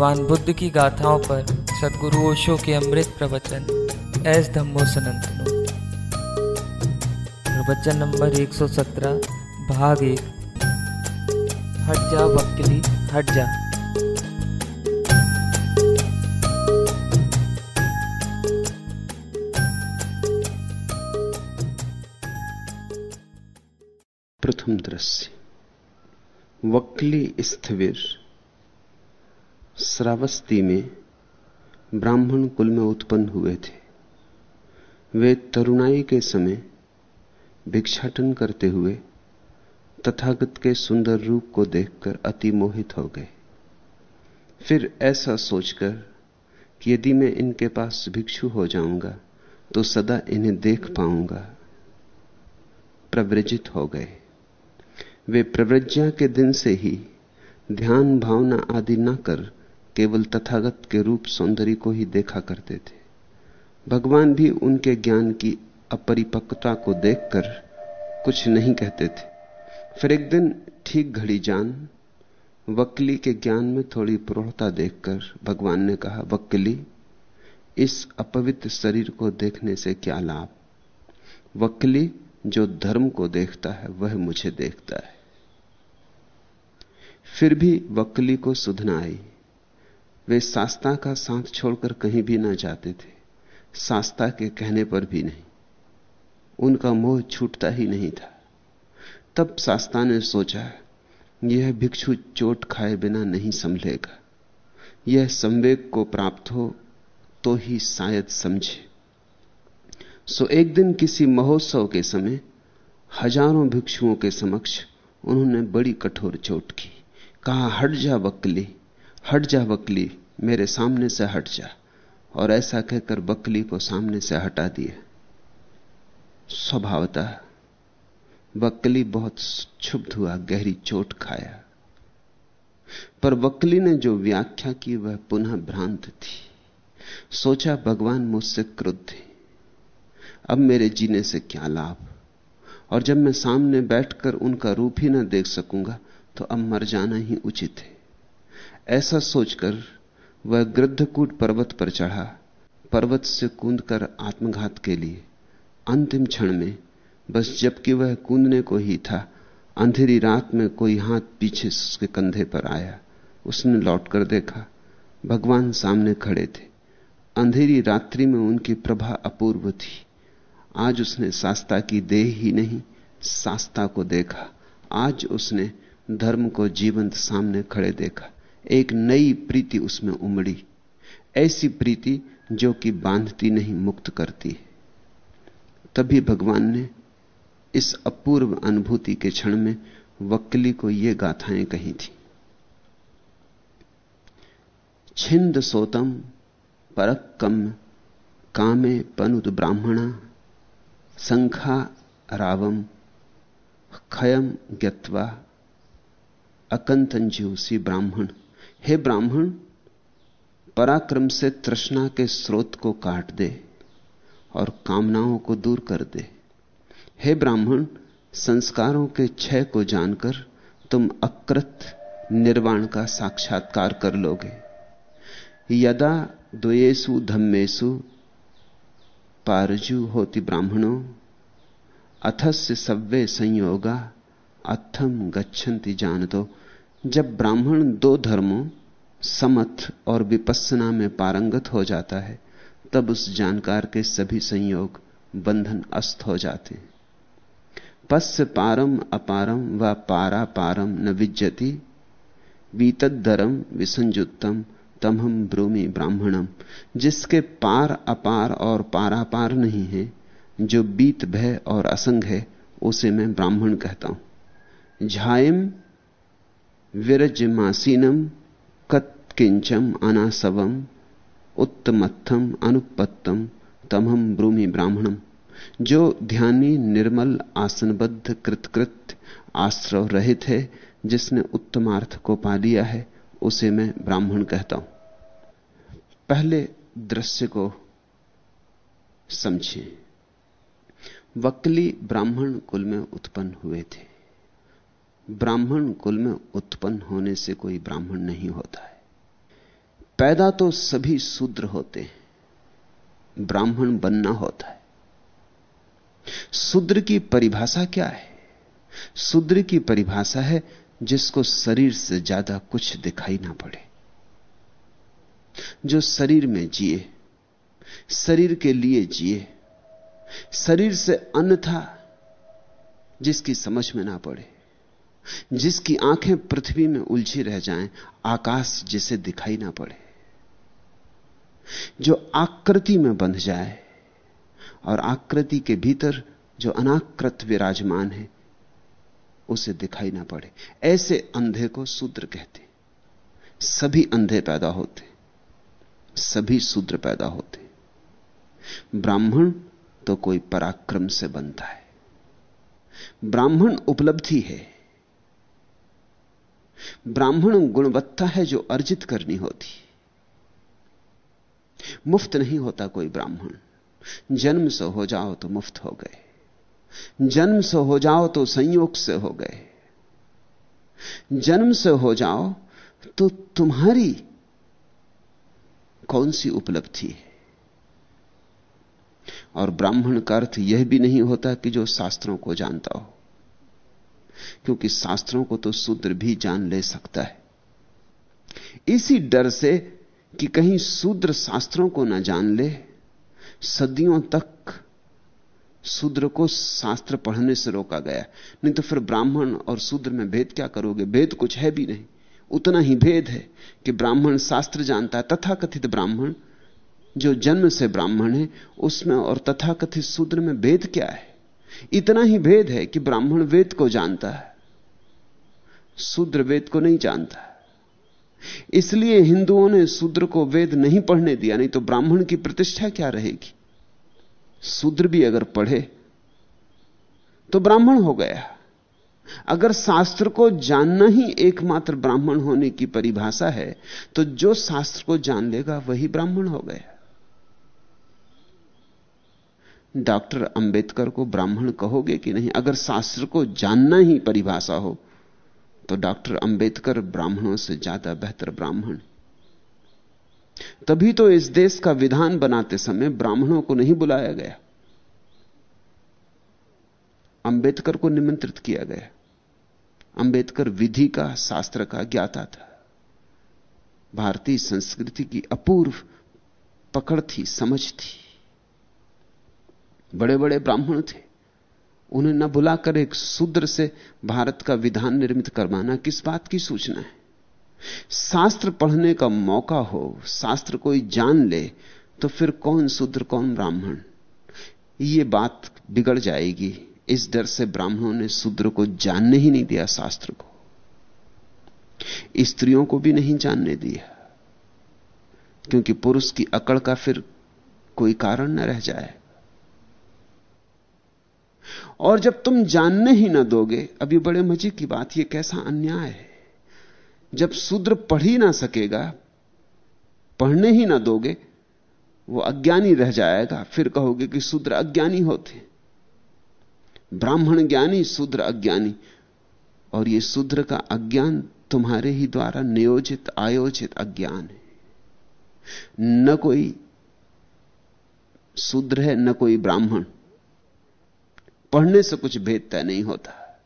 भगवान बुद्ध की गाथाओं पर सदगुरु ओशो के अमृत प्रवचन, एस धम्मो सनंतनो। प्रवचन नंबर 117 भाग एक। हट जा वक्ली हट जा। प्रथम दृश्य वक्ली स्थविर। श्रावस्ती में ब्राह्मण कुल में उत्पन्न हुए थे। वे तरुणाई के समय भिक्षाटन करते हुए तथागत के सुंदर रूप को देखकर अति मोहित हो गए। फिर ऐसा सोचकर कि यदि मैं इनके पास भिक्षु हो जाऊँगा तो सदा इन्हें देख पाऊँगा। प्रव्रजित हो गए। वे प्रव्रज्ञा के दिन से ही ध्यान भावना आदि न कर केवल तथागत के रूप सौंदर्य को ही देखा करते थे। भगवान भी उनके ज्ञान की अपरिपक्वता को देखकर कुछ नहीं कहते थे। फिर एक दिन ठीक घड़ी जान, वक्ली के ज्ञान में थोड़ी प्रौढ़ता देखकर भगवान ने कहा, वक्ली, इस अपवित्र शरीर को देखने से क्या लाभ? वक्ली जो धर्म को देखता है, वह मुझे देखता है। फिर भी वक्ली को सुधना आई। वे शास्ता का साथ छोड़कर कहीं भी ना जाते थे। सास्ता के कहने पर भी नहीं। उनका मोह छूटता ही नहीं था। तब सास्ता ने सोचा, यह भिक्षु चोट खाए बिना नहीं संभलेगा। यह संवेग को प्राप्त हो तो ही शायद समझे। सो एक दिन किसी महोत्सव के समय हज़ारों भिक्षुओं के समक्ष उन्होंने बड़ी कठोर चोट की। कहा, हट जा बकली हट जा बकली, मेरे सामने से हट जा। और ऐसा कहकर बकली को सामने से हटा दिया स्वभावतः बकली बहुत क्षुब्ध हुआ, गहरी चोट खाया। पर बकली ने जो व्याख्या की, वह पुनः भ्रांत थी। सोचा, भगवान मुझसे क्रुद्ध है। अब मेरे जीने से क्या लाभ? और जब मैं सामने बैठकर उनका रूप ही ना देख सकूँगा तो अब मर जाना ही उचित है। ऐसा सोचकर वह गृद्धकूट पर्वत पर चढ़ा, पर्वत से कूदकर आत्मघात के लिए। अंतिम क्षण में, बस जबकि वह कूदने को ही था, अंधेरी रात में कोई हाथ पीछे उसके कंधे पर आया। उसने लौटकर देखा, भगवान सामने खड़े थे। अंधेरी रात्रि में उनकी प्रभा अपूर्व थी। आज उसने सास्ता की देह ही नहीं शास्ता को देखा। आज उसने धर्म को जीवंत सामने खड़े देखा। एक नई प्रीति उसमें उमड़ी। ऐसी प्रीति जो कि बांधती नहीं, मुक्त करती तभी भगवान ने इस अपूर्व अनुभूति के क्षण में वक्ली को ये गाथाएँ कही थी। छिंद सोतम परक्कम कामे पनुद ब्राह्मणा संखा रावम खयम ज्ञत्वा अकंतंजूसी ब्राह्मण। हे ब्राह्मण, पराक्रम से तृष्णा के स्रोत को काट दे और कामनाओं को दूर कर दे। हे ब्राह्मण, संस्कारों के क्षय को जानकर तुम अकृत निर्वाण का साक्षात्कार कर लोगे। यदा द्वयेसु धम्मेसु पारजु होती ब्राह्मणों, अथस्य सव्य संयोगा अथम गच्छन्ति जान दो जब ब्राह्मण दो धर्मों समथ और विपස්සना में पारंगत हो जाता है, तब उस जानकार के सभी संयोग बंधन अस्त हो जाते हैं। पस्य पारम अपारम व पारा पारम न विज्जति वीतदरम विसंजुतम तमहम ब्रूमि ब्राह्मणम। जिसके पार अपार और पारापार नहीं है, जो बीत भय और असंग है, उसे मैं ब्राह्मण कहता हूँ। झायम विरजमासीनम कत्किंचम अनासवम उत्तमत्थम अनुपत्तम तमहम ब्रूमि ब्राह्मणम। जो ध्यानी निर्मल आसनबद्ध कृतकृत आश्रव रहित है, जिसने उत्तमार्थ को पा लिया है, उसे मैं ब्राह्मण कहता हूँ। पहले दृश्य को समझें वक्ली ब्राह्मण कुल में उत्पन्न हुए थे। ब्राह्मण कुल में उत्पन्न होने से कोई ब्राह्मण नहीं होता है। पैदा तो सभी शूद्र होते हैं, ब्राह्मण बनना होता है। शूद्र की परिभाषा क्या है? शूद्र की परिभाषा है जिसको शरीर से ज़्यादा कुछ दिखाई ना पड़े। जो शरीर में जिए, शरीर के लिए जिए, शरीर से अन्य था जिसकी समझ में ना पड़े। जिसकी आँखें पृथ्वी में उलझी रह जाएँ, आकाश जिसे दिखाई ना पड़े। जो आकृति में बंध जाए और आकृति के भीतर जो अनाकृत विराजमान है, उसे दिखाई ना पड़े। ऐसे अंधे को शूद्र कहते। सभी अंधे पैदा होते, सभी शूद्र पैदा होते। ब्राह्मण तो कोई पराक्रम से बनता है। ब्राह्मण उपलब्धि है ब्राह्मण गुणवत्ता है जो अर्जित करनी होती। मुफ़्त नहीं होता कोई ब्राह्मण। जन्म से हो जाओ तो मुफ़्त हो गए। जन्म से हो जाओ तो संयोग से हो गए। जन्म से हो जाओ तो तुम्हारी कौन सी उपलब्धि है? और ब्राह्मण का अर्थ यह भी नहीं होता कि जो शास्त्रों को जानता हो। क्योंकि शास्त्रों को तो शूद्र भी जान ले सकता है। इसी डर से कि कहीं शूद्र शास्त्रों को ना जान ले, सदियों तक शूद्र को शास्त्र पढ़ने से रोका गया। नहीं तो फिर ब्राह्मण और शूद्र में भेद क्या करोगे? भेद कुछ है भी नहीं। उतना ही भेद है कि ब्राह्मण शास्त्र जानता है, तथाकथित ब्राह्मण, जो जन्म से ब्राह्मण है, उसमें और तथाकथित शूद्र में भेद क्या है? इतना ही भेद है कि ब्राह्मण वेद को जानता है, शूद्र वेद को नहीं जानता इसलिए हिंदुओं ने शूद्र को वेद नहीं पढ़ने दिया, नहीं तो ब्राह्मण की प्रतिष्ठा क्या रहेगी? शूद्र भी अगर पढ़े तो ब्राह्मण हो गया। अगर शास्त्र को जानना ही एकमात्र ब्राह्मण होने की परिभाषा है तो जो शास्त्र को जान लेगा, वही ब्राह्मण हो गया। डॉक्टर अंबेडकर को ब्राह्मण कहोगे कि नहीं? अगर शास्त्र को जानना ही परिभाषा हो तो डॉक्टर अंबेडकर ब्राह्मणों से ज़्यादा बेहतर ब्राह्मण। तभी तो इस देश का विधान बनाते समय ब्राह्मणों को नहीं बुलाया गया। अंबेडकर को निमंत्रित किया गया। अंबेडकर विधि का, शास्त्र का ज्ञाता था। भारतीय संस्कृति की अपूर्व पकड़ थी, समझ थी। बड़े बड़े ब्राह्मण थे। उन्हें न बुलाकर एक शूद्र से भारत का विधान निर्मित करवाना किस बात की सूचना है? शास्त्र पढ़ने का मौका हो, शास्त्र कोई जान ले तो फिर कौन शूद्र, कौन ब्राह्मण? ये बात बिगड़ जाएगी। इस डर से ब्राह्मणों ने शूद्र को जानने ही नहीं दिया, शास्त्र को। स्त्रियों को भी नहीं जानने दिया, क्योंकि पुरुष की अकड़ का फिर कोई कारण न रह जाए। और जब तुम जानने ही ना दोगे, अभी बड़े मज़े की बात यह कैसा अन्याय है? जब शूद्र पढ़ ही ना सकेगा, पढ़ने ही ना दोगे, वो अज्ञानी रह जाएगा। फिर कहोगे कि शूद्र अज्ञानी होते। ब्राह्मण ज्ञानी शूद्र अज्ञानी। और ये शूद्र का अज्ञान तुम्हारे ही द्वारा नियोजित, आयोजित अज्ञान है। न कोई शूद्र है, न कोई ब्राह्मण। पढ़ने से कुछ भेद तय नहीं होता।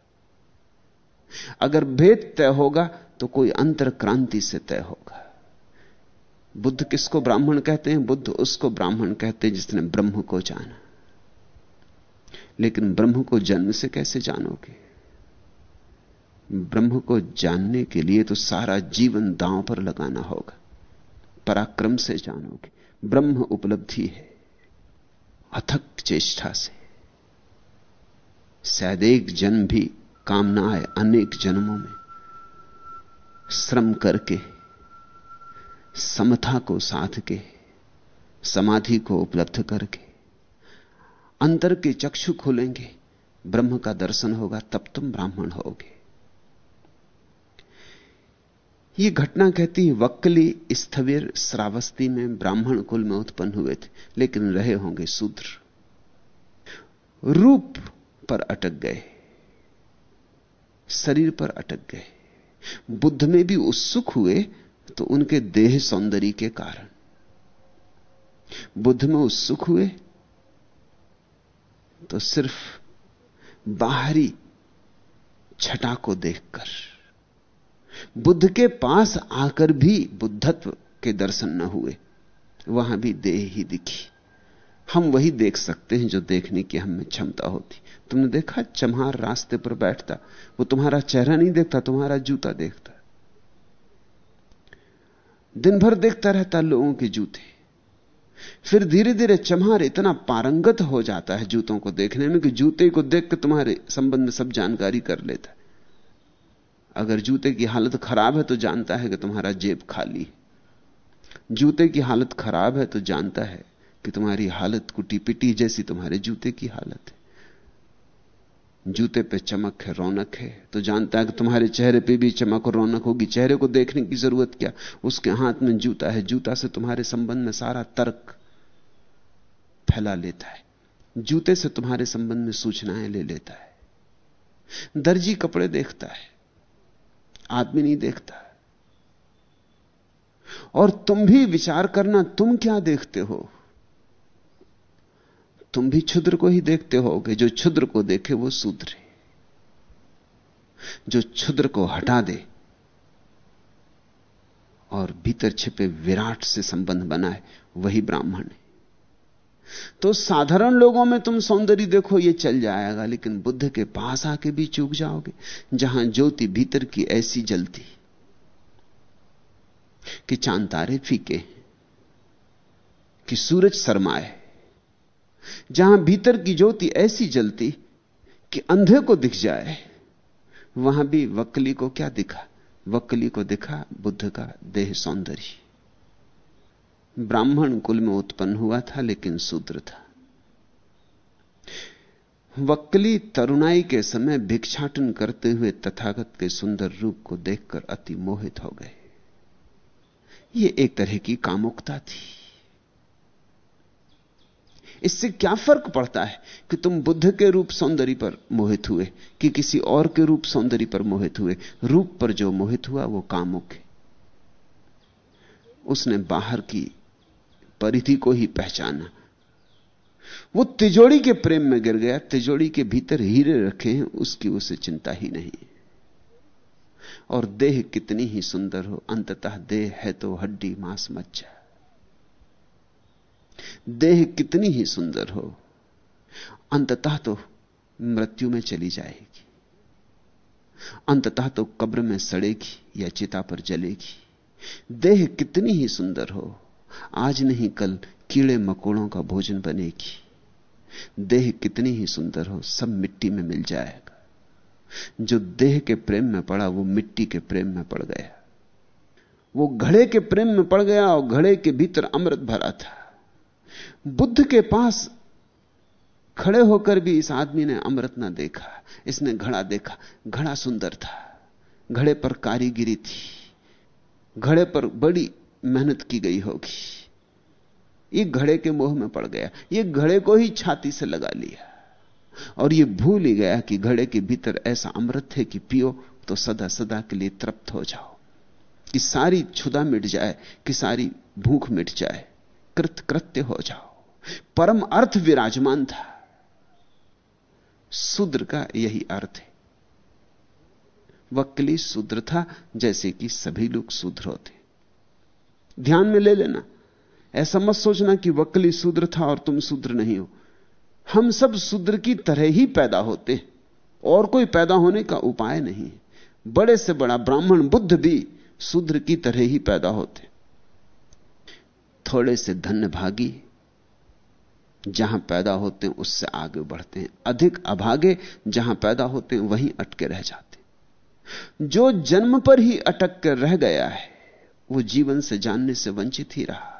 अगर भेद तय होगा तो कोई अंतर क्रांति से तय होगा। बुद्ध किसको ब्राह्मण कहते हैं? बुद्ध उसको ब्राह्मण कहते हैं जिसने ब्रह्म को जाना। लेकिन ब्रह्म को जन्म से कैसे जानोगे? ब्रह्म को जानने के लिए तो सारा जीवन दांव पर लगाना होगा। पराक्रम से जानोगे। ब्रह्म उपलब्धि है। अथक चेष्टा से। शायद एक जन्म भी काम ना आए अनेक जन्मों में। श्रम करके, समता को साध के समाधि को उपलब्ध करके, अंतर के चक्षु खुलेंगे, ब्रह्म का दर्शन होगा, तब तुम ब्राह्मण होगे। ये घटना कहती है, वक्ली स्थविर श्रावस्ती में ब्राह्मण कुल में उत्पन्न हुए थे, लेकिन रहे होंगे शूद्र। रूप पर अटक गए। शरीर पर अटक गए। बुद्ध में भी उत्सुक हुए तो उनके देह सौंदर्य के कारण। बुद्ध में उत्सुक हुए तो सिर्फ़ बाहरी छटा को देखकर। बुद्ध के पास आकर भी बुद्धत्व के दर्शन न हुए, वहाँ भी देह ही दिखी। हम वही देख सकते हैं जो देखने की हमें क्षमता होती। तुमने देखा? चमहार रास्ते पर बैठता। वो तुम्हारा चेहरा नहीं देखता, तुम्हारा जूता देखता। दिन भर देखता रहता लोगों के जूते। फिर धीरे धीरे चमहार इतना पारंगत हो जाता है जूतों को देखने में कि जूते को देख के तुम्हारे संबंध में सब जानकारी कर लेता है। अगर जूते की हालत खराब है तो जानता है कि तुम्हारा जेब खाली जूते की हालत खराब है तो जानता है कि तुम्हारी हालत कुटी पिटी जैसी तुम्हारे जूते की हालत है। जूते पे चमक है, रौनक है। तो जानता है कि तुम्हारे चेहरे पे भी चमक और रौनक होगी। चेहरे को देखने की ज़रूरत क्या? उसके हाथ में जूता है। जूता से तुम्हारे संबंध में सारा तर्क फैला लेता है। जूते से तुम्हारे संबंध में सूचनाएँ ले लेता है। दर्जी कपड़े देखता है। आदमी नहीं देखता। और तुम भी विचार करना, तुम क्या देखते हो? तुम भी क्षुद्र को ही देखते होगे, जो क्षुद्र को देखे वो शूद्र है जो क्षुद्र को हटा दे और भीतर छिपे विराट से संबंध बनाए, वही ब्राह्मण है। तो साधारण लोगों में तुम सौंदर्य देखो, ये चल जाएगा, लेकिन बुद्ध के पास आके भी चूक जाओगे, जहाँ ज्योति भीतर की ऐसी जलती कि चाँद तारे फीके कि सूरज शर्माए। जहाँ भीतर की ज्योति ऐसी जलती कि अंधे को दिख जाए, वहाँ भी वक्ली को क्या दिखा? वक्ली को दिखा बुद्ध का देह सौंदर्य। ब्राह्मण कुल में उत्पन्न हुआ था, लेकिन शूद्र था। वक्ली तरुणाई के समय भिक्षाटन करते हुए तथागत के सुंदर रूप को देखकर अति मोहित हो गए। यह एक तरह की कामुकता थी। इससे क्या फ़र्क पड़ता है कि तुम बुद्ध के रूप सौंदर्य पर मोहित हुए, कि किसी और के रूप सौंदर्य पर मोहित हुए? रूप पर जो मोहित हुआ, वो कामुक है। उसने बाहर की परिधि को ही पहचाना। वो तिजोड़ी के प्रेम में गिर गया तिजोड़ी के भीतर हीरे रखे हैं, उसकी उसे चिंता ही नहीं और देह कितनी ही सुंदर हो, अंततः देह है तो हड्डी, मांस मज्जा देह कितनी ही सुंदर हो, अंततः तो मृत्यु में चली जाएगी। अंततः तो कब्र में सड़ेगी या चिता पर जलेगी। देह कितनी ही सुंदर हो, आज नहीं कल कीड़े मकोड़ों का भोजन बनेगी। देह कितनी ही सुंदर हो, सब मिट्टी में मिल जाएगा। जो देह के प्रेम में पड़ा, वो मिट्टी के प्रेम में पड़ गया। वो घड़े के प्रेम में पड़ गया और घड़े के भीतर अमृत भरा था। बुद्ध के पास खड़े होकर भी इस आदमी ने अमृत ना देखा, इसने घड़ा देखा। घड़ा सुंदर था, घड़े पर कारीगिरी थी, घड़े पर बड़ी मेहनत की गई होगी। ये घड़े के मोह में पड़ गया, ये घड़े को ही छाती से लगा लिया। और ये भूल ही गया कि घड़े के भीतर ऐसा अमृत है कि पियो तो सदा सदा के लिए तृप्त हो जाओ। कि सारी क्षुदा मिट जाए, कि सारी भूख मिट जाए कृत कृत्य हो जाओ। परम अर्थ विराजमान था। शूद्र का यही अर्थ है। वक्ली शूद्र था जैसे कि सभी लोग शूद्र होते। ध्यान में ले लेना। ऐसा मत सोचना कि वक्ली शूद्र था और तुम शूद्र नहीं हो। हम सब शूद्र की तरह ही पैदा होते और कोई पैदा होने का उपाय नहीं बड़े से बड़ा ब्राह्मण बुद्ध भी शूद्र की तरह ही पैदा होते। थोड़े से धन्य भागी जहाँ पैदा होते हैं, उससे आगे बढ़ते हैं। अधिक अभागे जहाँ पैदा होते हैं, वहीं अटके रह जाते जो जन्म पर ही अटक कर रह गया है, वो जीवन से जानने से वंचित ही रहा।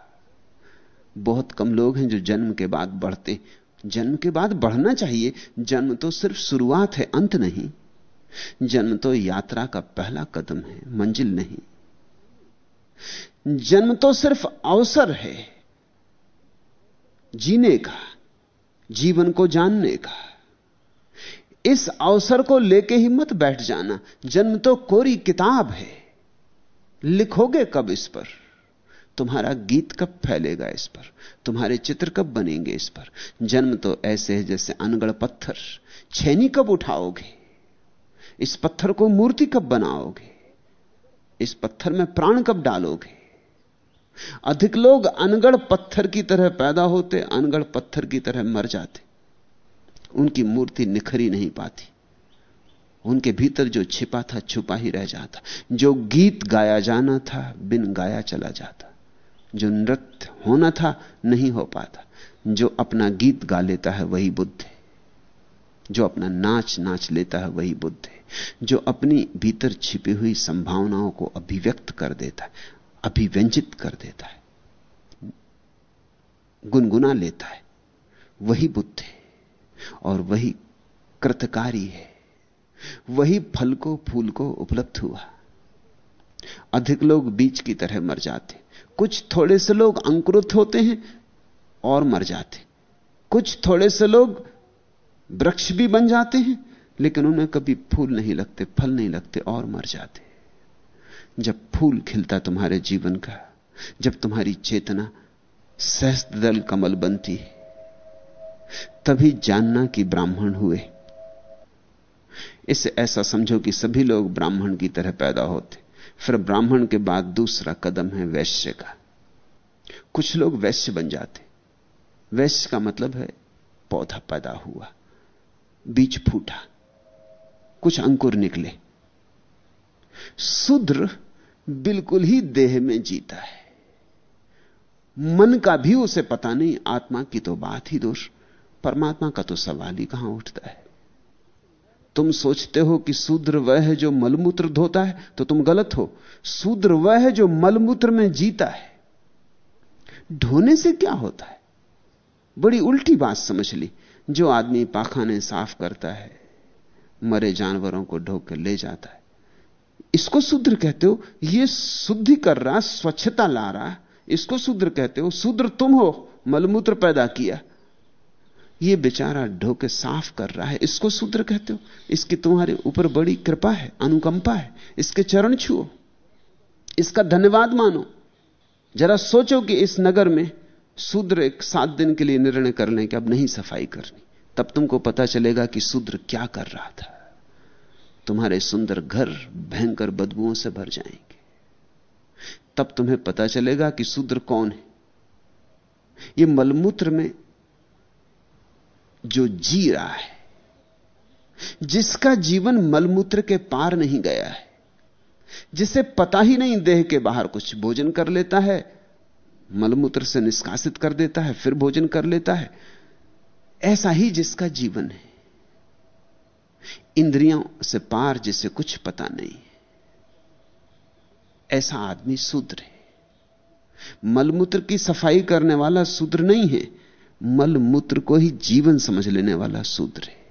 बहुत कम लोग हैं जो जन्म के बाद बढ़ते जन्म के बाद बढ़ना चाहिए। जन्म तो सिर्फ़ शुरुआत है, अंत नहीं। जन्म तो यात्रा का पहला कदम है, मंजिल नहीं। जन्म तो सिर्फ़ अवसर है। जीने का, जीवन को जानने का। इस अवसर को लेके ही मत बैठ जाना। जन्म तो कोरी किताब है। लिखोगे कब इस पर? तुम्हारा गीत कब फैलेगा इस पर? तुम्हारे चित्र कब बनेंगे इस पर? जन्म तो ऐसे है जैसे अनगढ़ पत्थर। छेनी कब उठाओगे? इस पत्थर को मूर्ति कब बनाओगे? इस पत्थर में प्राण कब डालोगे? अधिक लोग अनगढ़ पत्थर की तरह पैदा होते, अनगढ़ पत्थर की तरह मर जाते। उनकी मूर्ति निखरी नहीं पाती। उनके भीतर जो छिपा था, छुपा ही रह जाता। जो गीत गाया जाना था, बिन गाया चला जाता। जो नृत्य होना था, नहीं हो पाता। जो अपना गीत गा लेता है, वही बुद्ध है। जो अपना नाच नाच लेता है, वही बुद्ध है। जो अपनी भीतर छिपी हुई संभावनाओं को अभिव्यक्त कर देता है। अभिव्यंजित कर देता है। गुनगुना लेता है। वही बुद्ध है और वही कृतकारी है। वही फल को, फूल को उपलब्ध हुआ। अधिक लोग बीज की तरह मर जाते। कुछ थोड़े से लोग अंकुरित होते हैं और मर जाते। कुछ थोड़े से लोग वृक्ष भी बन जाते हैं, लेकिन उन्हें कभी फूल नहीं लगते, फल नहीं लगते और मर जाते। जब फूल खिलता तुम्हारे जीवन का, जब तुम्हारी चेतना सहस्त्र दल कमल बनती तभी जानना कि ब्राह्मण हुए। इसे ऐसा समझो कि सभी लोग ब्राह्मण की तरह पैदा होते। फिर ब्राह्मण के बाद दूसरा कदम है वैश्य का। कुछ लोग वैश्य बन जाते। वैश्य का मतलब है पौधा पैदा हुआ, बीज फूटा, कुछ अंकुर निकले। शूद्र बिल्कुल ही देह में जीता है। मन का भी उसे पता नहीं, आत्मा की तो बात ही दोष। परमात्मा का तो सवाल ही कहाँ उठता है? तुम सोचते हो कि शूद्र वह है जो मलमूत्र धोता है तो तुम गलत हो। शूद्र वह है जो मलमूत्र में जीता है। ढोने से क्या होता है? बड़ी उल्टी बात समझ ली। जो आदमी पाखाने साफ़ करता है, मरे जानवरों को ढोकर कर ले जाता है। इसको शूद्र कहते हो यह शुद्धि कर रहा, स्वच्छता ला रहा इसको शूद्र कहते हो, शूद्र तुम हो, मलमूत्र पैदा किया। यह बेचारा ढोके साफ़ कर रहा है, इसको शूद्र कहते हो। इसकी तुम्हारे ऊपर बड़ी कृपा है, अनुकंपा है। इसके चरण छुओ। इसका धन्यवाद मानो। जरा सोचो कि इस नगर में शूद्र एक सात दिन के लिए निर्णय कर लें कि अब नहीं सफ़ाई करनी। तब तुमको पता चलेगा कि शूद्र क्या कर रहा था। तुम्हारे सुंदर घर भयंकर बदबुओं से भर जाएँगे। तब तुम्हें पता चलेगा कि शूद्र कौन है। यह मलमूत्र में जो जी रहा है, जिसका जीवन मलमूत्र के पार नहीं गया है, जिसे पता ही नहीं देह के बाहर कुछ भोजन कर लेता है, मलमूत्र से निष्कासित कर देता है, फिर भोजन कर लेता है, ऐसा ही जिसका जीवन है। इंद्रियों से पार जिसे कुछ पता नहीं। ऐसा आदमी शूद्र है। मलमूत्र की सफ़ाई करने वाला शूद्र नहीं है। मलमूत्र को ही जीवन समझ लेने वाला शूद्र है।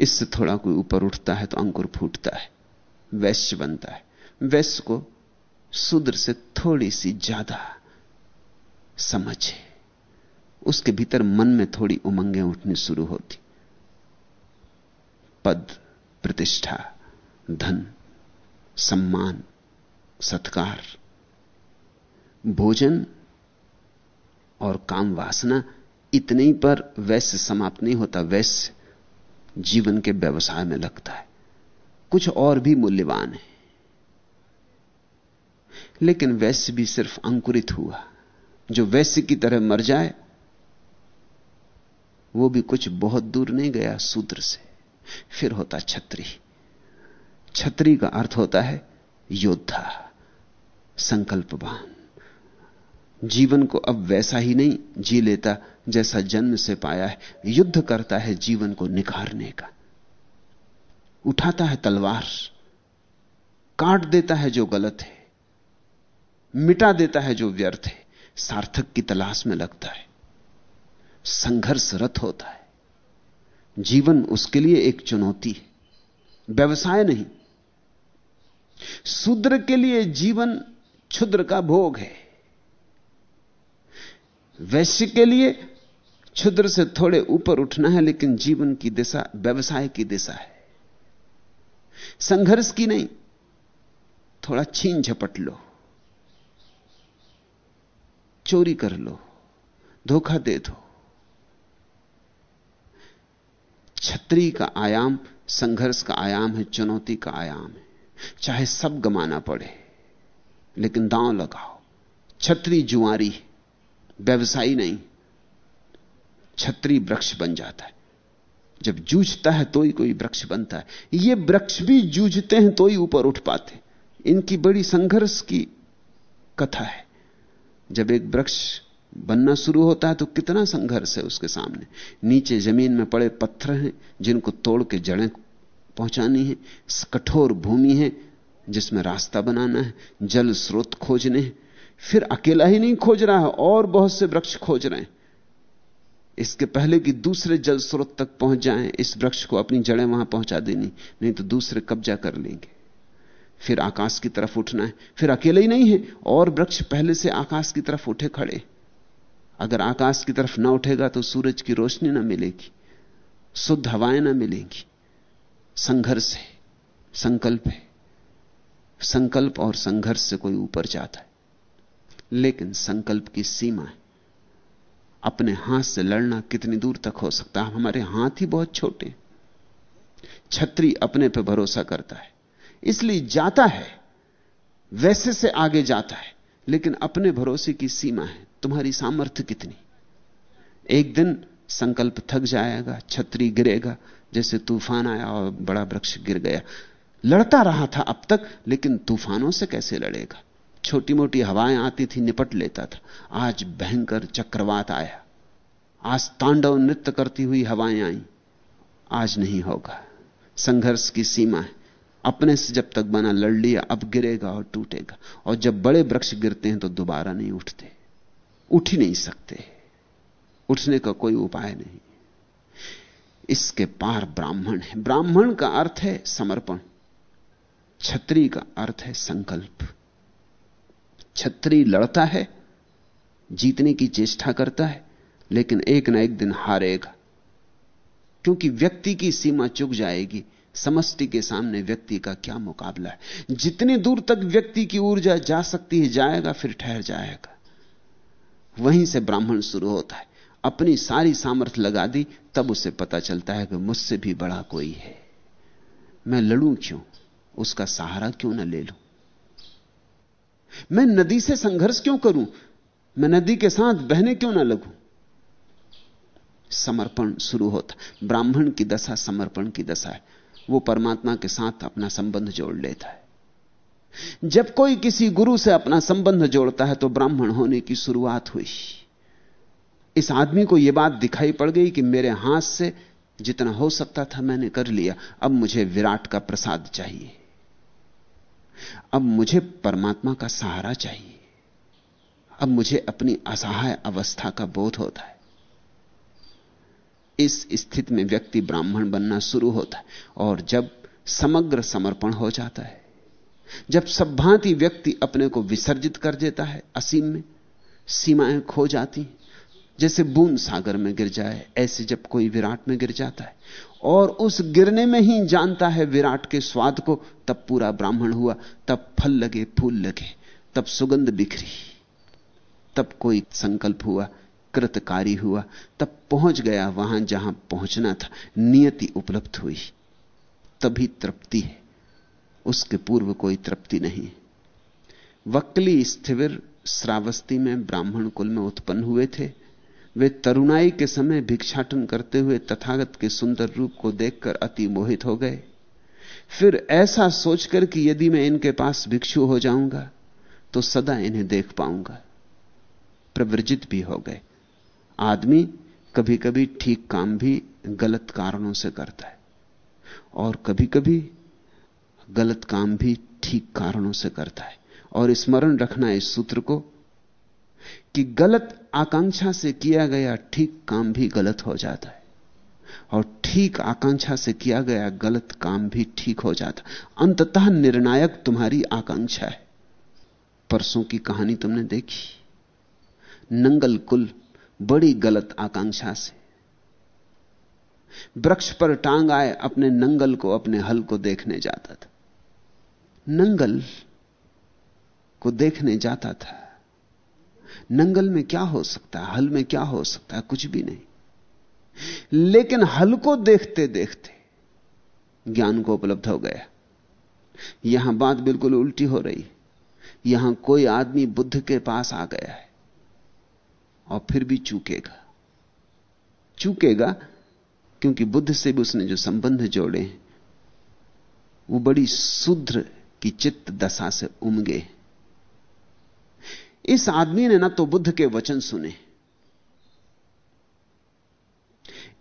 इससे थोड़ा कोई ऊपर उठता है तो अंकुर फूटता है, वैश्य बनता है। वैश्य को शूद्र से थोड़ी सी ज़्यादा समझ है। उसके भीतर मन में थोड़ी उमंगें उठनी शुरू होती। पद प्रतिष्ठा, धन, सम्मान, सत्कार, भोजन और काम वासना इतने ही पर वैश्य समाप्त नहीं होता, वैश्य जीवन के व्यवसाय में लगता है। कुछ और भी मूल्यवान है। लेकिन वैश्य भी सिर्फ़ अंकुरित हुआ। जो वैश्य की तरह मर जाए, वो भी कुछ बहुत दूर नहीं गया सूत्र से। फिर होता छत्री। छत्री का अर्थ होता है योद्धा, संकल्पवान। जीवन को अब वैसा ही नहीं जी लेता जैसा जन्म से पाया है। युद्ध करता है जीवन को निखारने का। उठाता है तलवार, काट देता है जो गलत है, मिटा देता है जो व्यर्थ है। सार्थक की तलाश में लगता है। संघर्षरत होता है। जीवन उसके लिए एक चुनौती है। व्यवसाय नहीं। शूद्र के लिए जीवन क्षुद्र का भोग है। वैश्य के लिए क्षुद्र से थोड़े ऊपर उठना है, लेकिन जीवन की दिशा, व्यवसाय की दिशा है। संघर्ष की नहीं, थोड़ा छीन झपट लो। चोरी कर लो, धोखा दे दो। छत्री का आयाम, संघर्ष का आयाम है, चुनौती का आयाम है। चाहे सब गमाना पड़े, लेकिन दांव लगाओ। छत्री जुआरी व्यवसायी नहीं। छत्री वृक्ष बन जाता है। जब जूझता है तो ही कोई वृक्ष बनता है। ये वृक्ष भी जूझते हैं तो ही ऊपर उठ पाते इनकी बड़ी संघर्ष की कथा है। जब एक वृक्ष बनना शुरू होता है तो कितना संघर्ष है उसके सामने। नीचे ज़मीन में पड़े पत्थर हैं, जिनको तोड़ के जड़ें पहुंचानी है, कठोर भूमि है, जिसमें रास्ता बनाना है, जल स्रोत खोजने हैं। फिर अकेला ही नहीं खोज रहा है, और बहुत से वृक्ष खोज रहे हैं। इसके पहले कि दूसरे जल स्रोत तक पहुँच जाएँ, इस वृक्ष को अपनी जड़ें वहाँ पहुँचा देनी, नहीं तो दूसरे कब्जा कर लेंगे। फिर आकाश की तरफ़ उठना है, फिर अकेले ही नहीं है, और वृक्ष पहले से आकाश की तरफ़ उठे खड़े अगर आकाश की तरफ़ ना उठेगा तो सूरज की रोशनी ना मिलेगी, शुद्ध हवाएँ ना मिलेंगी। संघर्ष है, संकल्प है। संकल्प और संघर्ष से कोई ऊपर जाता है। लेकिन संकल्प की सीमा है। अपने हाथ से लड़ना कितनी दूर तक हो सकता है? हमारे हाथ ही बहुत छोटे छत्री अपने पर भरोसा करता है। इसलिए जाता है, वैसे से आगे जाता है, लेकिन अपने भरोसे की सीमा है। तुम्हारी सामर्थ्य कितनी? एक दिन संकल्प थक जाएगा, छतरी गिरेगा, जैसे तूफ़ान आया और बड़ा वृक्ष गिर गया। लड़ता रहा था अब तक, लेकिन तूफानों से कैसे लड़ेगा? छोटी मोटी हवाएँ आती थी, निपट लेता था। आज भयंकर चक्रवात आया। आज तांडव नृत्य करती हुई हवाएँ आई। आज नहीं होगा। संघर्ष की सीमा है। अपने से जब तक बना, लड़ लिया, अब गिरेगा और टूटेगा। और जब बड़े वृक्ष गिरते हैं तो दोबारा नहीं उठते। उठ ही नहीं सकते। उठने का कोई उपाय नहीं। इसके पार ब्राह्मण है। ब्राह्मण का अर्थ है समर्पण। छत्री का अर्थ है संकल्प। छत्री लड़ता है, जीतने की चेष्टा करता है, लेकिन एक ना एक दिन हारेगा। क्योंकि व्यक्ति की सीमा चुक जाएगी, समष्टि के सामने व्यक्ति का क्या मुकाबला है। जितनी दूर तक व्यक्ति की ऊर्जा जा सकती है, जाएगा, फिर ठहर जाएगा। वहीं से ब्राह्मण शुरू होता है। अपनी सारी सामर्थ्य लगा दी, तब उसे पता चलता है कि मुझसे भी बड़ा कोई है। मैं लड़ू क्यों? उसका सहारा क्यों ना ले लू? मैं नदी से संघर्ष क्यों करूँ? मैं नदी के साथ बहने क्यों ना लगू? समर्पण शुरू होता। ब्राह्मण की दशा समर्पण की दशा है। वो परमात्मा के साथ अपना संबंध जोड़ लेता है। जब कोई किसी गुरु से अपना संबंध जोड़ता है तो ब्राह्मण होने की शुरुआत हुई। इस आदमी को यह बात दिखाई पड़ गई कि मेरे हाथ से जितना हो सकता था मैंने कर लिया। अब मुझे विराट का प्रसाद चाहिए। अब मुझे परमात्मा का सहारा चाहिए। अब मुझे अपनी असहाय अवस्था का बोध होता है। इस स्थिति में व्यक्ति ब्राह्मण बनना शुरू होता है और जब समग्र समर्पण हो जाता है जब सब भांति व्यक्ति अपने को विसर्जित कर देता है असीम में, सीमाएँ खो जाती जैसे बूंद सागर में गिर जाए, ऐसे जब कोई विराट में गिर जाता है। और उस गिरने में ही जानता है विराट के स्वाद को, तब पूरा ब्राह्मण हुआ, तब फल लगे, फूल लगे, तब सुगंध बिखरी। तब कोई संकल्प हुआ, कृतकारी हुआ, तब पहुँच गया वहाँ जहाँ पहुँचना था, नियति उपलब्ध हुई। तभी तृप्ति है। उसके पूर्व कोई तृप्ति नहीं। वक्ली स्थिविर श्रावस्ती में ब्राह्मण कुल में उत्पन्न हुए थे। वे तरुणाई के समय भिक्षाटन करते हुए तथागत के सुंदर रूप को देखकर अति मोहित हो गए। फिर ऐसा सोचकर कि यदि मैं इनके पास भिक्षु हो जाऊँगा तो सदा इन्हें देख पाऊँगा। प्रवृजित भी हो गए। आदमी कभी कभी ठीक काम भी गलत कारणों से करता है। और कभी कभी गलत काम भी ठीक कारणों से करता है। और स्मरण रखना इस सूत्र को कि गलत आकांक्षा से किया गया ठीक काम भी गलत हो जाता है। और ठीक आकांक्षा से किया गया गलत काम भी ठीक हो जाता अंततः निर्णायक तुम्हारी आकांक्षा है। परसों की कहानी तुमने देखी। नंगल कुल बड़ी गलत आकांक्षा से। वृक्ष पर टांग आए, अपने नंगल को, अपने हल को देखने जाता था। नंगल को देखने जाता था। नंगल में क्या हो सकता है? हल में क्या हो सकता है? कुछ भी नहीं। लेकिन हल को देखते देखते ज्ञान को उपलब्ध हो गया। यहाँ बात बिल्कुल उल्टी हो रही। यहाँ कोई आदमी बुद्ध के पास आ गया है और फिर भी चूकेगा। चूकेगा क्योंकि बुद्ध से भी उसने जो संबंध जोड़े हैं, वो बड़ी शुद्र की चित्त दशा से उमगे। इस आदमी ने ना तो बुद्ध के वचन सुने।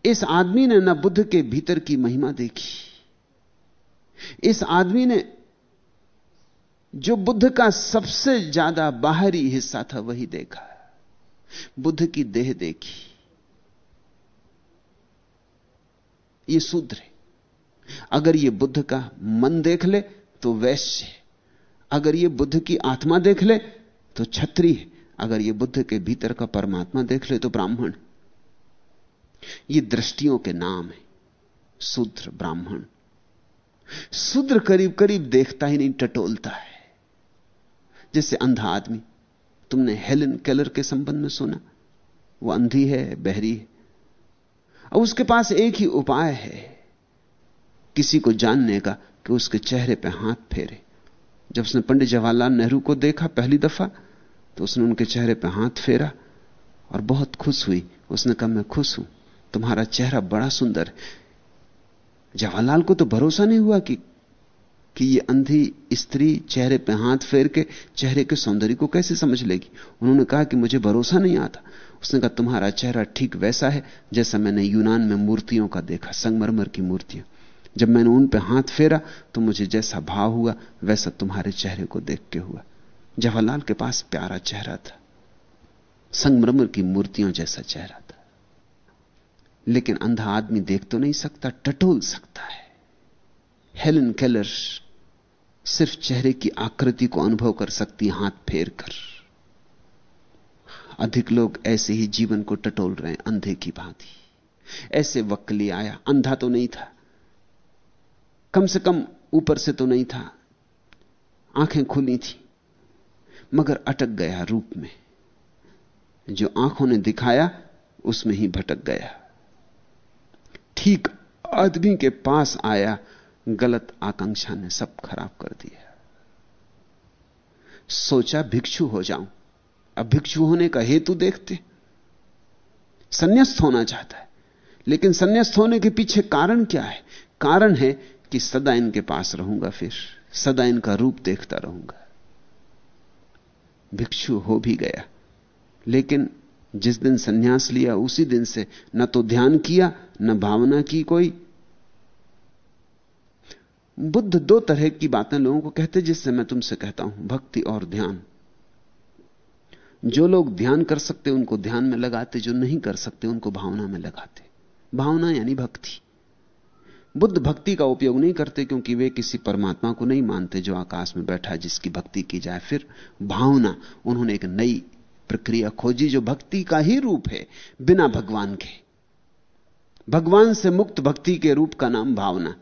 इस आदमी ने ना बुद्ध के भीतर की महिमा देखी। इस आदमी ने जो बुद्ध का सबसे ज़्यादा बाहरी हिस्सा था वही देखा। बुद्ध की देह देखी। ये है। अगर ये बुद्ध का मन देख ले तो वैश्य, अगर ये बुद्ध की आत्मा देख ले तो छत्री है। अगर ये बुद्ध के भीतर का परमात्मा देख ले तो ब्राह्मण। ये दृष्टियों के नाम है, शूद्र ब्राह्मण। शूद्र करीब करीब देखता ही नहीं, टटोलता है। जैसे अंधा आदमी, तुमने हेलन केलर के संबंध में सुना? वो अंधी है, बहरी है। अब उसके पास एक ही उपाय है, किसी को जानने का कि उसके चेहरे पर हाथ फेरे। जब उसने पंडित जवाहरलाल नेहरू को देखा पहली दफ़ा तो उसने उनके चेहरे पर हाथ फेरा और बहुत खुश हुई। उसने कहा, मैं खुश हूँ। तुम्हारा चेहरा बड़ा सुंदर जवाहरलाल को तो भरोसा नहीं हुआ कि कि ये अंधी स्त्री चेहरे पे हाथ फेर के चेहरे के सौंदर्य को कैसे समझ लेगी। उन्होंने कहा कि मुझे भरोसा नहीं आता। उसने कहा, तुम्हारा चेहरा ठीक वैसा है जैसा मैंने यूनान में मूर्तियों का देखा, संगमरमर की मूर्तियाँ। जब मैंने उन पर हाथ फेरा तो मुझे जैसा भाव हुआ, वैसा तुम्हारे चेहरे को देख के हुआ। जवाहरलाल के पास प्यारा चेहरा था। संगमरमर की मूर्तियों जैसा चेहरा था। लेकिन अंधा आदमी देख तो नहीं सकता, टटोल सकता है। हेलन केलर सिर्फ़ चेहरे की आकृति को अनुभव कर सकती, हाथ फेर कर। अधिक लोग ऐसे ही जीवन को टटोल रहे, अंधे की भांति। ऐसे वक्ली आया, अंधा तो नहीं था। कम से कम ऊपर से तो नहीं था। आँखें खुली थी, मगर अटक गया रूप में। जो आँखों ने दिखाया, उसमें ही भटक गया। ठीक आदमी के पास आया, गलत आकांक्षा ने सब खराब कर दिया। सोचा भिक्षु हो जाऊँ। अब भिक्षु होने का हेतु देखते। संन्यास्त होना चाहता है, लेकिन संन्यास्त होने के पीछे कारण क्या है? कारण है कि सदा इनके पास रहूँगा फिर, सदा इनका रूप देखता रहूँगा। भिक्षु हो भी गया, लेकिन जिस दिन सन्यास लिया, उसी दिन से न तो ध्यान किया, न भावना की कोई। बुद्ध दो तरह की बातें लोगों को कहते जिससे मैं तुमसे कहता हूँ, भक्ति और ध्यान। जो लोग ध्यान कर सकते, उनको ध्यान में लगाते, जो नहीं कर सकते, उनको भावना में लगाते। भावना यानी भक्ति। बुद्ध भक्ति का उपयोग नहीं करते क्योंकि वे किसी परमात्मा को नहीं मानते जो आकाश में बैठा जिसकी भक्ति की जाए। फिर भावना, उन्होंने एक नई प्रक्रिया खोजी जो भक्ति का ही रूप है, बिना भगवान के। भगवान से मुक्त भक्ति के रूप का नाम भावना।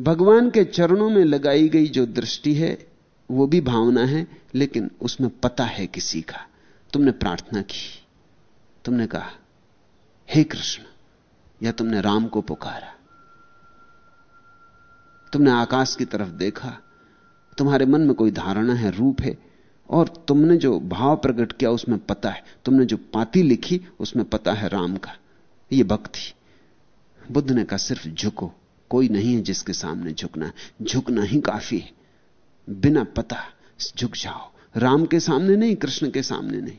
भगवान के चरणों में लगाई गई जो दृष्टि है, वो भी भावना है, लेकिन उसमें पता है किसी का। तुमने प्रार्थना की, तुमने कहा हे कृष्ण या तुमने राम को पुकारा। तुमने आकाश की तरफ़ देखा, तुम्हारे मन में कोई धारणा है, रूप है, और तुमने जो भाव प्रकट किया उसमें पता है, तुमने जो पाती लिखी उसमें पता है राम का। यह भक्ति, बुद्ध ने कहा, सिर्फ़ झुको, कोई नहीं है जिसके सामने झुकना झुकना ही काफ़ी है। बिना पता, झुक जाओ। राम के सामने नहीं, कृष्ण के सामने नहीं।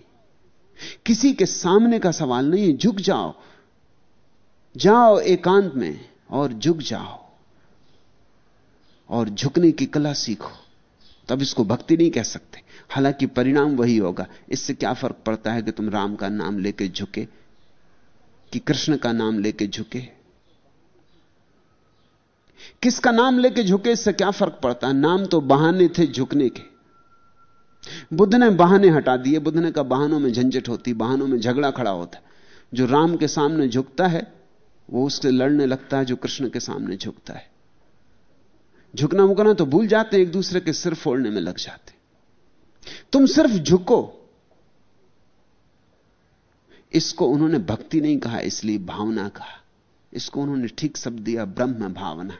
किसी के सामने का सवाल नहीं झुक जाओ। जाओ एकांत में और झुक जाओ। और झुकने की कला सीखो। तब इसको भक्ति नहीं कह सकते। हालाँकि परिणाम वही होगा। इससे क्या फ़र्क पड़ता है कि तुम राम का नाम लेके झुके? कि कृष्ण का नाम लेके झुके? किसका नाम लेके झुके, इससे क्या फ़र्क पड़ता है? नाम तो बहाने थे झुकने के। बुद्ध ने बहाने हटा दिए। बुद्ध ने कहा, बहानों में झंझट होती, बहानों में झगड़ा खड़ा होता जो राम के सामने झुकता है, वो उससे लड़ने लगता है, जो कृष्ण के सामने झुकता है। झुकना मुकना तो भूल जाते एक दूसरे के सिर फोड़ने में लग जाते तुम सिर्फ़ झुको। इसको उन्होंने भक्ति नहीं कहा, इसलिए भावना कहा। इसको उन्होंने ठीक शब्द दिया, ब्रह्म भावना।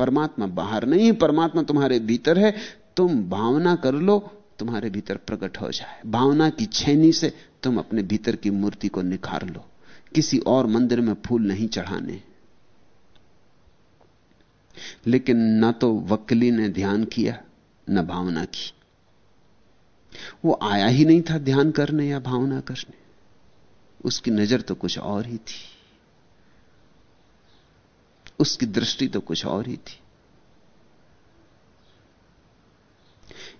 परमात्मा बाहर नहीं है, परमात्मा तुम्हारे भीतर है, तुम भावना कर लो, तुम्हारे भीतर प्रकट हो जाए। भावना की छेनी से तुम अपने भीतर की मूर्ति को निखार लो। किसी और मंदिर में फूल नहीं चढ़ाने। लेकिन न तो वकीली ने ध्यान किया, न भावना की। वो आया ही नहीं था ध्यान करने या भावना करने। उसकी नज़र तो कुछ और ही थी। उसकी दृष्टि तो कुछ और ही थी।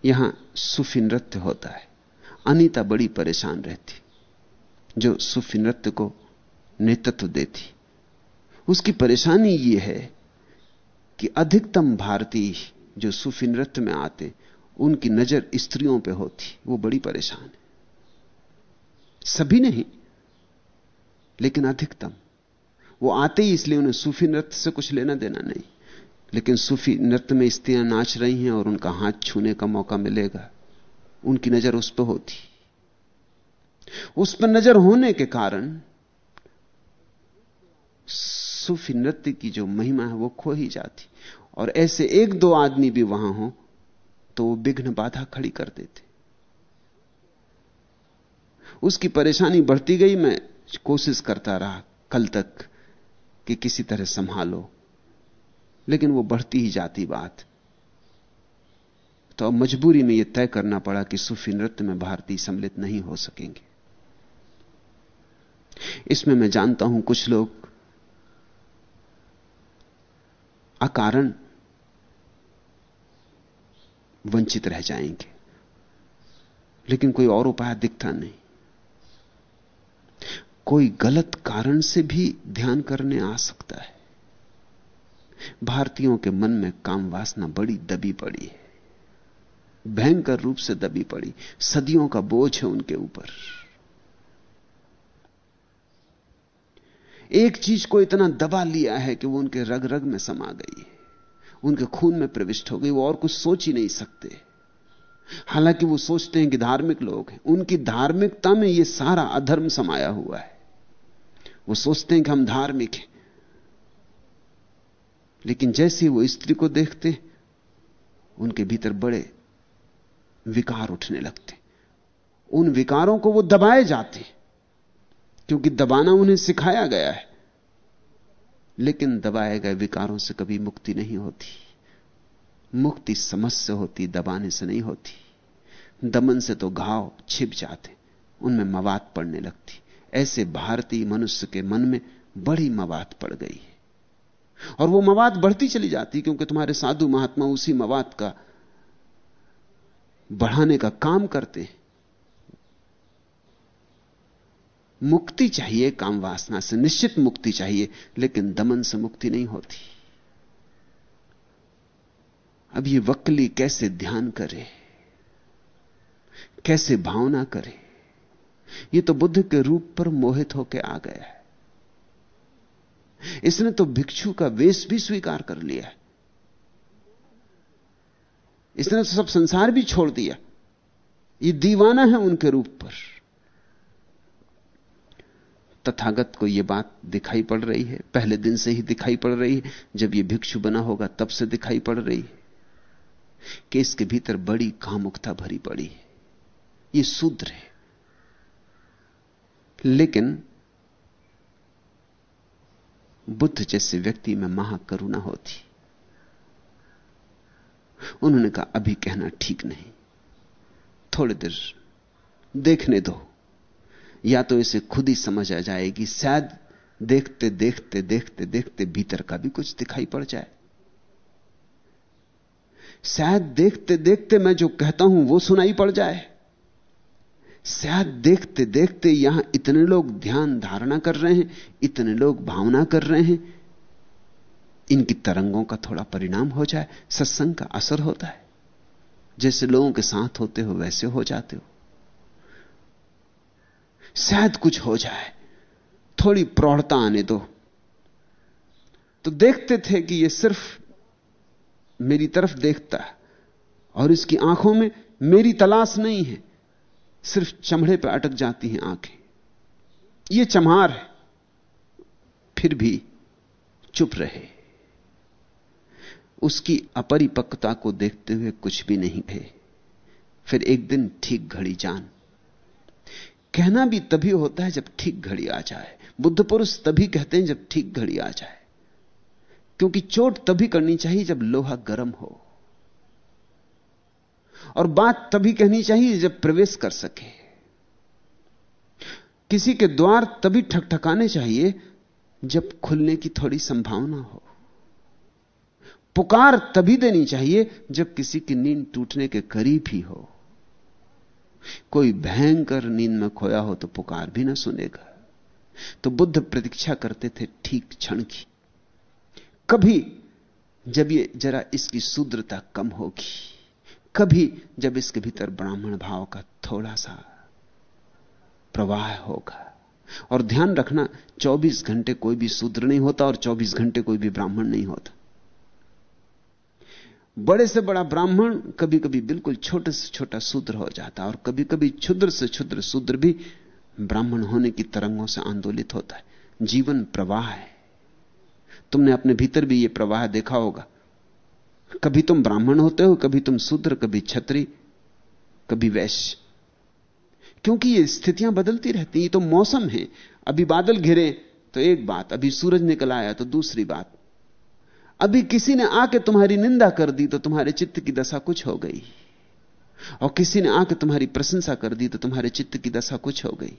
यहाँ सूफी नृत्य होता है। अनीता बड़ी परेशान रहती, जो सूफी नृत्य को नेतृत्व देती। उसकी परेशानी यह है कि अधिकतम भारतीय जो सूफी नृत्य में आते, उनकी नज़र स्त्रियों पे होती। वो बड़ी परेशान है। सभी नहीं, लेकिन अधिकतम। वो आते ही इसलिए उन्हें सूफी नृत्य से कुछ लेना देना नहीं। लेकिन सूफी नृत्य में स्त्रियाँ नाच रही हैं और उनका हाथ छूने का मौका मिलेगा। उनकी नज़र उस पर होती। उस पर नज़र होने के कारण सूफी नृत्य की जो महिमा है वो खो ही जाती। और ऐसे एक दो आदमी भी वहाँ हो तो वो विघ्न बाधा खड़ी कर देते। उसकी परेशानी बढ़ती गई, मैं कोशिश करता रहा कल तक। कि किसी तरह संभालो। लेकिन वो बढ़ती ही जाती बात। तो अब मजबूरी में यह तय करना पड़ा कि सूफी नृत्य में भारतीय सम्मिलित नहीं हो सकेंगे। इसमें मैं जानता हूँ कुछ लोग अकारण वंचित रह जाएँगे। लेकिन कोई और उपाय दिखता नहीं। कोई गलत कारण से भी ध्यान करने आ सकता है। भारतीयों के मन में काम वासना बड़ी दबी पड़ी है। भयंकर रूप से दबी पड़ी। सदियों का बोझ है उनके ऊपर। एक चीज़ को इतना दबा लिया है कि वो उनके रग रग में समा गई उनके खून में प्रविष्ट हो गई। वो और कुछ सोच ही नहीं सकते। हालाँकि वो सोचते हैं कि धार्मिक लोग हैं। उनकी धार्मिकता में यह सारा अधर्म समाया हुआ है। वो सोचते हैं कि हम धार्मिक हैं। लेकिन जैसे वो स्त्री को देखते, उनके भीतर बड़े विकार उठने लगते। उन विकारों को वो दबाए जाते क्योंकि दबाना उन्हें सिखाया गया है। लेकिन दबाए गए विकारों से कभी मुक्ति नहीं होती। मुक्ति समझ से होती, दबाने से नहीं होती। दमन से तो घाव छिप जाते, उनमें मवाद पड़ने लगती। ऐसे भारतीय मनुष्य के मन में बड़ी मवाद पड़ गई और वो मवाद बढ़ती चली जाती क्योंकि तुम्हारे साधु महात्मा उसी मवाद का बढ़ाने का काम करते हैं। मुक्ति चाहिए, काम वासना से निश्चित मुक्ति चाहिए, लेकिन दमन से मुक्ति नहीं होती। अब ये वक्ली कैसे ध्यान करे? कैसे भावना करे? ये तो बुद्ध के रूप पर मोहित होकर आ गया है। इसने तो भिक्षु का वेश भी स्वीकार कर लिया है। इसने तो सब संसार भी छोड़ दिया। ये दीवाना है उनके रूप पर। तथागत को यह बात दिखाई पड़ रही है। पहले दिन से ही दिखाई पड़ रही है। जब यह भिक्षु बना होगा, तब से दिखाई पड़ रही है। कि इसके भीतर बड़ी कामुकता भरी पड़ी है। यह शूद्र है। लेकिन बुद्ध जैसे व्यक्ति में महाकरुणा होती। उन्होंने कहा, अभी कहना ठीक नहीं। थोड़ी देर देखने दो। या तो इसे खुद ही समझ आ जाएगी। शायद देखते देखते देखते देखते भीतर का भी कुछ दिखाई पड़ जाए। शायद देखते देखते मैं जो कहता हूँ वो सुनाई पड़ जाए। शायद देखते देखते यहाँ इतने लोग ध्यान धारणा कर रहे हैं, इतने लोग भावना कर रहे हैं, इनकी तरंगों का थोड़ा परिणाम हो जाए, सत्संग का असर होता है। जैसे लोगों के साथ होते हो, वैसे हो जाते हो। शायद कुछ हो जाए, थोड़ी प्रौढ़ता आने दो। तो देखते थे कि यह सिर्फ़ मेरी तरफ़ देखता है, और इसकी आँखों में मेरी तलाश नहीं है। सिर्फ़ चमड़े पर अटक जाती हैं आँखें। यह चमार है। फिर भी चुप रहे। उसकी अपरिपक्वता को देखते हुए कुछ भी नहीं कहे फिर एक दिन ठीक घड़ी जान। कहना भी तभी होता है जब ठीक घड़ी आ जाए। बुद्ध पुरुष तभी कहते हैं जब ठीक घड़ी आ जाए। क्योंकि चोट तभी करनी चाहिए जब लोहा गर्म हो। और बात तभी कहनी चाहिए जब प्रवेश कर सके। किसी के द्वार तभी ठकठकाने चाहिए जब खुलने की थोड़ी संभावना हो। पुकार तभी देनी चाहिए जब किसी की नींद टूटने के करीब ही हो। कोई भयंकर नींद में खोया हो तो पुकार भी ना सुनेगा। तो बुद्ध प्रतीक्षा करते थे ठीक क्षण की। कभी जब ये जरा इसकी शूद्रता कम होगी। कभी जब इसके भीतर ब्राह्मण भाव का थोड़ा सा प्रवाह होगा और ध्यान रखना 24 घंटे कोई भी शूद्र नहीं होता और 24 घंटे कोई भी ब्राह्मण नहीं होता। बड़े से बड़ा ब्राह्मण कभी कभी बिल्कुल छोटे से छोटा शूद्र हो जाता है और कभी कभी क्षुद्र से क्षुद्र शूद्र भी ब्राह्मण होने की तरंगों से आंदोलित होता है। जीवन प्रवाह है। तुमने अपने भीतर भी यह प्रवाह देखा होगा। कभी तुम ब्राह्मण होते हो, कभी तुम शूद्र, कभी छत्री कभी वैश्य। क्योंकि ये स्थितियाँ बदलती रहती ये तो मौसम है। अभी बादल घिरे तो एक बात, अभी सूरज निकल आया तो दूसरी बात। अभी किसी ने आके तुम्हारी निंदा कर दी तो तुम्हारे चित्त की दशा कुछ हो गई। और किसी ने आके तुम्हारी प्रशंसा कर दी तो तुम्हारे चित्त की दशा कुछ हो गई।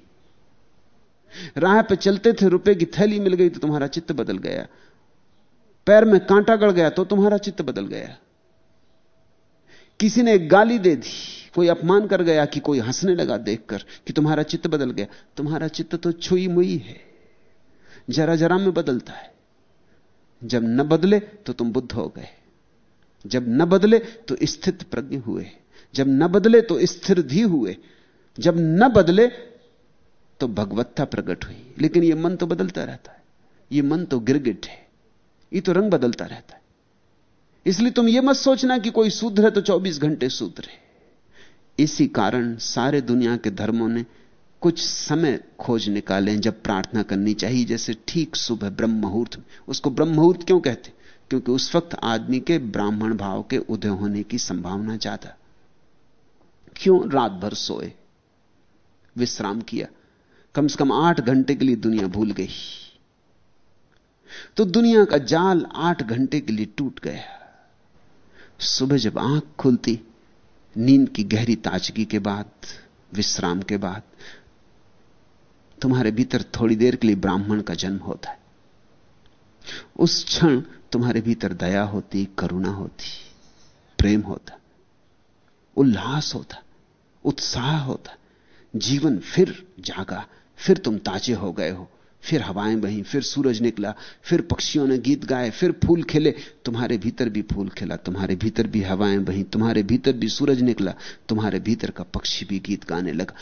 राह पे चलते थे, रुपए की थैली मिल गई तो तुम्हारा चित्त बदल गया। पैर में कांटा गड़ गया तो तुम्हारा चित्त बदल गया। किसी ने गाली दे दी, कोई अपमान कर गया कि कोई हंसने लगा देखकर कि तुम्हारा चित्त बदल गया। तुम्हारा चित्त तो छुई मुई है, जरा जरा में बदलता है। जब न बदले तो तुम बुद्ध हो गए। जब न बदले तो स्थित प्रज्ञ हुए। जब न बदले तो स्थिर धी हुए। जब न बदले तो भगवत्ता प्रकट हुई। लेकिन यह मन तो बदलता रहता है। यह मन तो गिरगिट है। ये तो रंग बदलता रहता है। इसलिए तुम यह मत सोचना कि कोई शूद्र है तो 24 घंटे शूद्र है। इसी कारण सारे दुनिया के धर्मों ने कुछ समय खोज निकालें जब प्रार्थना करनी चाहिए। जैसे ठीक सुबह ब्रह्म मुहूर्त उसको ब्रह्म मुहूर्त क्यों कहते क्योंकि उस वक्त आदमी के ब्राह्मण भाव के उदय होने की संभावना ज़्यादा। क्यों रात भर सोए? विश्राम किया। कम से कम आठ घंटे के लिए दुनिया भूल गई। तो दुनिया का जाल आठ घंटे के लिए टूट गया। सुबह जब आँख खुलती, नींद की गहरी ताजगी के बाद, विश्राम के बाद, तुम्हारे भीतर थोड़ी देर के लिए ब्राह्मण का जन्म होता है। उस क्षण तुम्हारे भीतर दया होती, करुणा होती, प्रेम होता, उल्लास होता, उत्साह होता, जीवन फिर जागा, फिर तुम ताजे हो गए हो। फिर हवाएँ बही, फिर सूरज निकला, फिर पक्षियों ने गीत गाए, फिर फूल खिले। तुम्हारे भीतर भी फूल खिला, तुम्हारे भीतर भी हवाएँ बही, तुम्हारे भीतर भी सूरज निकला, तुम्हारे भीतर का पक्षी भी गीत गाने लगा।